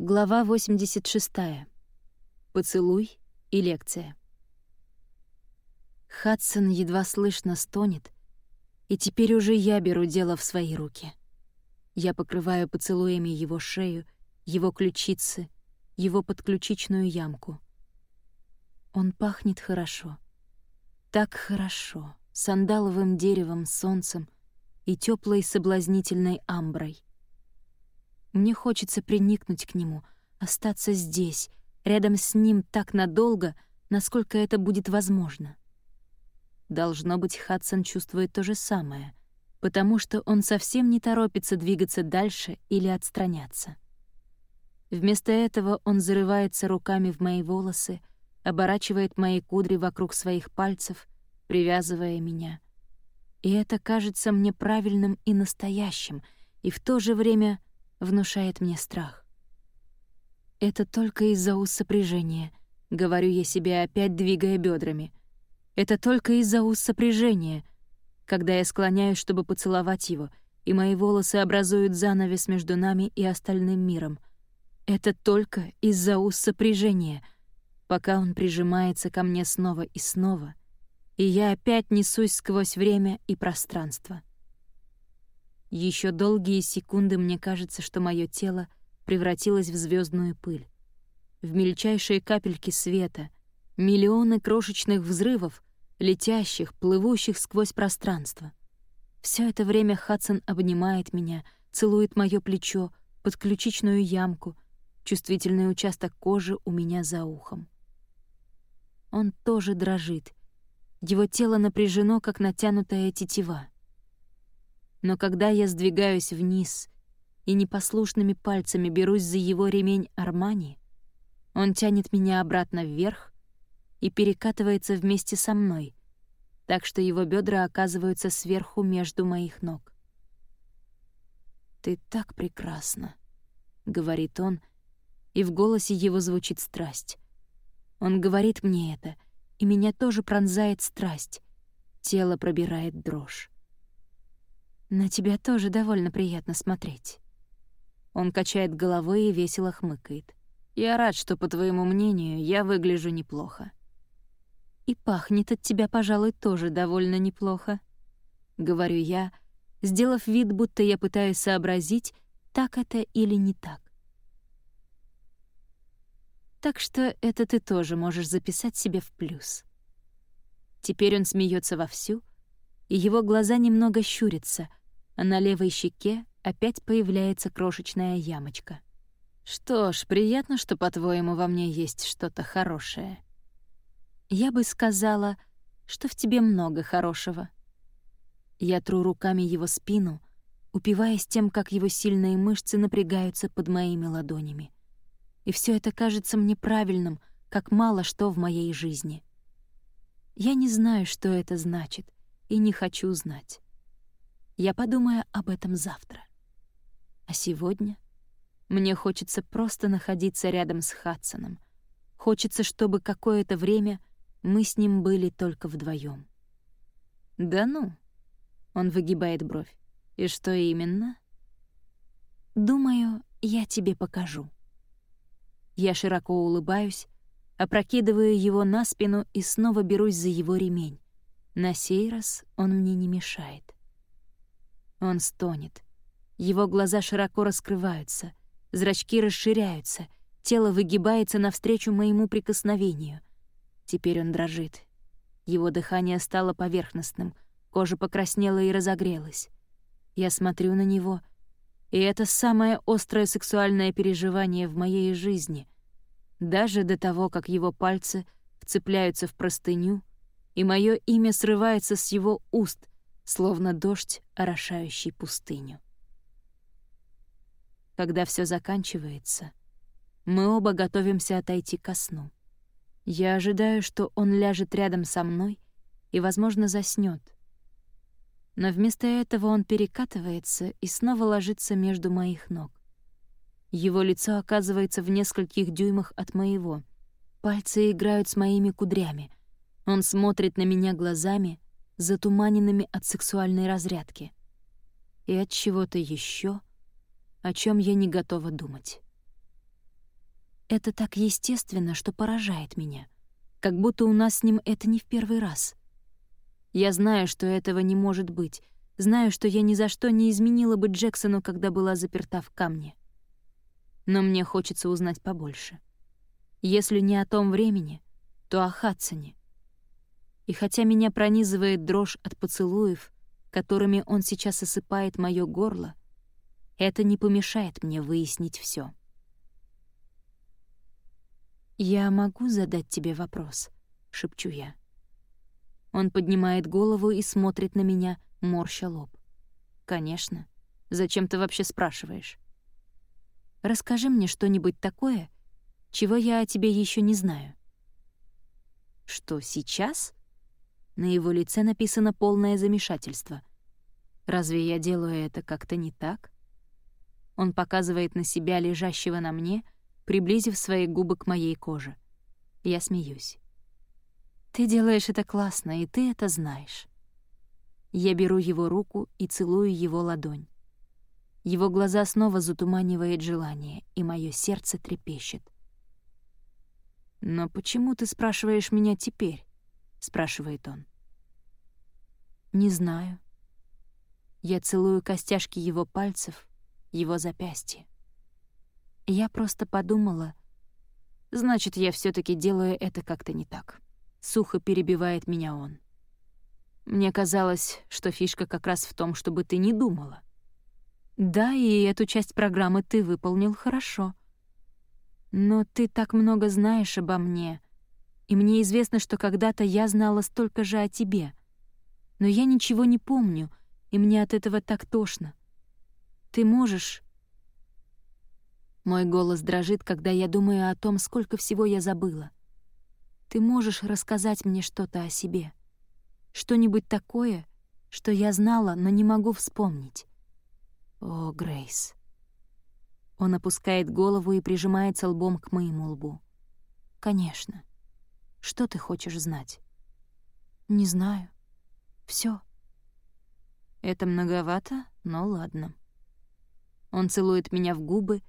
Глава 86. Поцелуй и лекция. Хадсон едва слышно стонет, и теперь уже я беру дело в свои руки. Я покрываю поцелуями его шею, его ключицы, его подключичную ямку. Он пахнет хорошо. Так хорошо, сандаловым деревом, солнцем и теплой соблазнительной амброй. Мне хочется приникнуть к нему, остаться здесь, рядом с ним так надолго, насколько это будет возможно. Должно быть, Хадсон чувствует то же самое, потому что он совсем не торопится двигаться дальше или отстраняться. Вместо этого он зарывается руками в мои волосы, оборачивает мои кудри вокруг своих пальцев, привязывая меня. И это кажется мне правильным и настоящим, и в то же время внушает мне страх. «Это только из-за уз сопряжения», — говорю я себе, опять двигая бедрами. «Это только из-за уз сопряжения», когда я склоняюсь, чтобы поцеловать его, и мои волосы образуют занавес между нами и остальным миром. Это только из-за уз пока он прижимается ко мне снова и снова, и я опять несусь сквозь время и пространство. Еще долгие секунды мне кажется, что мое тело превратилось в звездную пыль. В мельчайшие капельки света, миллионы крошечных взрывов, летящих, плывущих сквозь пространство. Все это время Хадсон обнимает меня, целует мое плечо, подключичную ямку, чувствительный участок кожи у меня за ухом. Он тоже дрожит. Его тело напряжено, как натянутая тетива. Но когда я сдвигаюсь вниз и непослушными пальцами берусь за его ремень Армани, он тянет меня обратно вверх и перекатывается вместе со мной, так что его бедра оказываются сверху между моих ног. «Ты так прекрасна», — говорит он, и в голосе его звучит страсть. Он говорит мне это, и меня тоже пронзает страсть. Тело пробирает дрожь. На тебя тоже довольно приятно смотреть». Он качает головой и весело хмыкает. «Я рад, что, по твоему мнению, я выгляжу неплохо». «И пахнет от тебя, пожалуй, тоже довольно неплохо», — говорю я, сделав вид, будто я пытаюсь сообразить, так это или не так. Так что это ты тоже можешь записать себе в плюс. Теперь он смеется вовсю, и его глаза немного щурятся, а на левой щеке опять появляется крошечная ямочка. «Что ж, приятно, что, по-твоему, во мне есть что-то хорошее». «Я бы сказала, что в тебе много хорошего». Я тру руками его спину, упиваясь тем, как его сильные мышцы напрягаются под моими ладонями. И все это кажется мне правильным, как мало что в моей жизни. Я не знаю, что это значит, и не хочу знать. Я подумаю об этом завтра. А сегодня мне хочется просто находиться рядом с Хадсоном. Хочется, чтобы какое-то время мы с ним были только вдвоем. «Да ну?» — он выгибает бровь. «И что именно?» «Думаю, я тебе покажу». Я широко улыбаюсь, опрокидываю его на спину и снова берусь за его ремень. На сей раз он мне не мешает. Он стонет. Его глаза широко раскрываются, зрачки расширяются, тело выгибается навстречу моему прикосновению. Теперь он дрожит. Его дыхание стало поверхностным, кожа покраснела и разогрелась. Я смотрю на него, и это самое острое сексуальное переживание в моей жизни. Даже до того, как его пальцы вцепляются в простыню, и мое имя срывается с его уст, словно дождь, орошающий пустыню. Когда все заканчивается, мы оба готовимся отойти ко сну. Я ожидаю, что он ляжет рядом со мной и, возможно, заснет. Но вместо этого он перекатывается и снова ложится между моих ног. Его лицо оказывается в нескольких дюймах от моего. Пальцы играют с моими кудрями. Он смотрит на меня глазами, затуманенными от сексуальной разрядки. И от чего-то еще, о чем я не готова думать. Это так естественно, что поражает меня. Как будто у нас с ним это не в первый раз. Я знаю, что этого не может быть. Знаю, что я ни за что не изменила бы Джексону, когда была заперта в камне. Но мне хочется узнать побольше. Если не о том времени, то о Хадсоне. И хотя меня пронизывает дрожь от поцелуев, которыми он сейчас осыпает моё горло, это не помешает мне выяснить всё. «Я могу задать тебе вопрос?» — шепчу я. Он поднимает голову и смотрит на меня, морща лоб. «Конечно. Зачем ты вообще спрашиваешь?» «Расскажи мне что-нибудь такое, чего я о тебе еще не знаю». «Что, сейчас?» На его лице написано полное замешательство. «Разве я делаю это как-то не так?» Он показывает на себя, лежащего на мне — приблизив свои губы к моей коже. Я смеюсь. «Ты делаешь это классно, и ты это знаешь». Я беру его руку и целую его ладонь. Его глаза снова затуманивает желание, и мое сердце трепещет. «Но почему ты спрашиваешь меня теперь?» — спрашивает он. «Не знаю». Я целую костяшки его пальцев, его запястье. Я просто подумала... Значит, я все таки делаю это как-то не так. Сухо перебивает меня он. Мне казалось, что фишка как раз в том, чтобы ты не думала. Да, и эту часть программы ты выполнил хорошо. Но ты так много знаешь обо мне, и мне известно, что когда-то я знала столько же о тебе. Но я ничего не помню, и мне от этого так тошно. Ты можешь мой голос дрожит, когда я думаю о том, сколько всего я забыла. Ты можешь рассказать мне что-то о себе? Что-нибудь такое, что я знала, но не могу вспомнить? О, Грейс. Он опускает голову и прижимается лбом к моему лбу. Конечно. Что ты хочешь знать? Не знаю. Все. Это многовато, но ладно. Он целует меня в губы,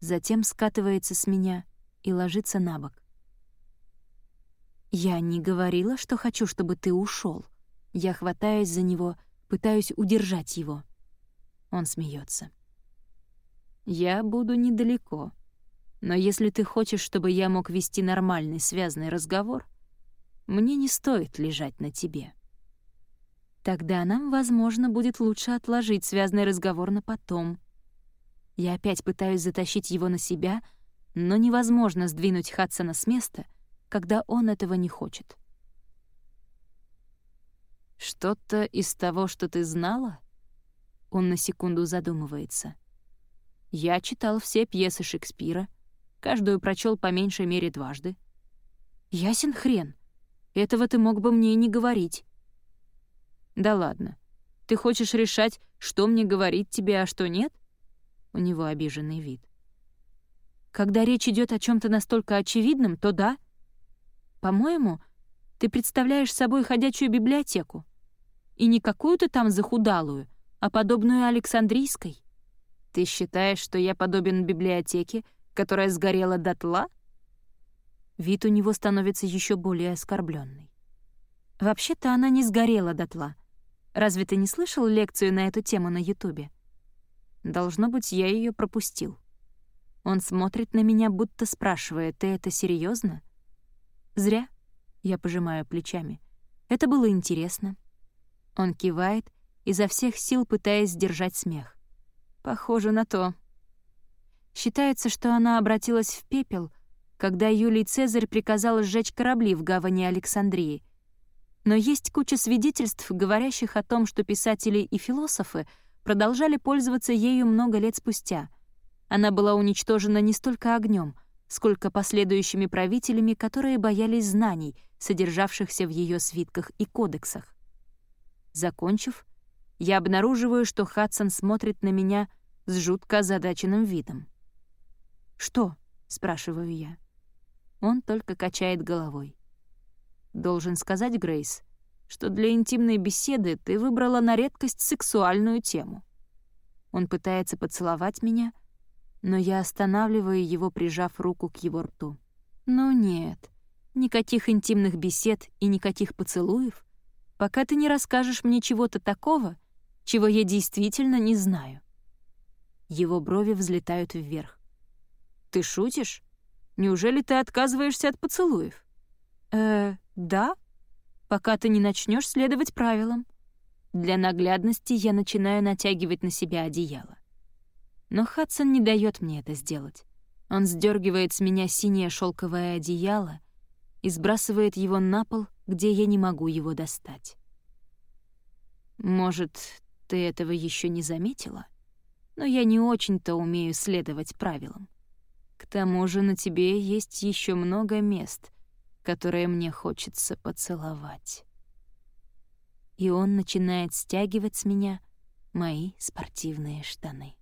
затем скатывается с меня и ложится на бок. «Я не говорила, что хочу, чтобы ты ушел. Я хватаюсь за него, пытаюсь удержать его. Он смеется. «Я буду недалеко. Но если ты хочешь, чтобы я мог вести нормальный связанный разговор, мне не стоит лежать на тебе». Тогда нам, возможно, будет лучше отложить связанный разговор на потом. Я опять пытаюсь затащить его на себя, но невозможно сдвинуть Хадсона с места, когда он этого не хочет. «Что-то из того, что ты знала?» Он на секунду задумывается. «Я читал все пьесы Шекспира, каждую прочел по меньшей мере дважды. Ясен хрен. Этого ты мог бы мне и не говорить». «Да ладно. Ты хочешь решать, что мне говорить тебе, а что нет?» У него обиженный вид. Когда речь идет о чем то настолько очевидном, то да. По-моему, ты представляешь собой ходячую библиотеку. И не какую-то там захудалую, а подобную Александрийской. Ты считаешь, что я подобен библиотеке, которая сгорела дотла? Вид у него становится еще более оскорбленный. Вообще-то она не сгорела дотла. Разве ты не слышал лекцию на эту тему на Ютубе? Должно быть, я ее пропустил. Он смотрит на меня, будто спрашивая, «Ты это серьезно? «Зря», — я пожимаю плечами. «Это было интересно». Он кивает, изо всех сил пытаясь сдержать смех. «Похоже на то». Считается, что она обратилась в пепел, когда Юлий Цезарь приказал сжечь корабли в гавани Александрии. Но есть куча свидетельств, говорящих о том, что писатели и философы — продолжали пользоваться ею много лет спустя. Она была уничтожена не столько огнем, сколько последующими правителями, которые боялись знаний, содержавшихся в ее свитках и кодексах. Закончив, я обнаруживаю, что Хадсон смотрит на меня с жутко озадаченным видом. «Что?» — спрашиваю я. Он только качает головой. «Должен сказать, Грейс, что для интимной беседы ты выбрала на редкость сексуальную тему. Он пытается поцеловать меня, но я останавливаю его, прижав руку к его рту. «Ну нет, никаких интимных бесед и никаких поцелуев, пока ты не расскажешь мне чего-то такого, чего я действительно не знаю». Его брови взлетают вверх. «Ты шутишь? Неужели ты отказываешься от поцелуев?» «Э, да, пока ты не начнешь следовать правилам». Для наглядности я начинаю натягивать на себя одеяло. Но Хадсон не дает мне это сделать. Он сдергивает с меня синее шелковое одеяло и сбрасывает его на пол, где я не могу его достать. Может, ты этого еще не заметила? Но я не очень-то умею следовать правилам. К тому же на тебе есть еще много мест, которые мне хочется поцеловать. И он начинает стягивать с меня мои спортивные штаны.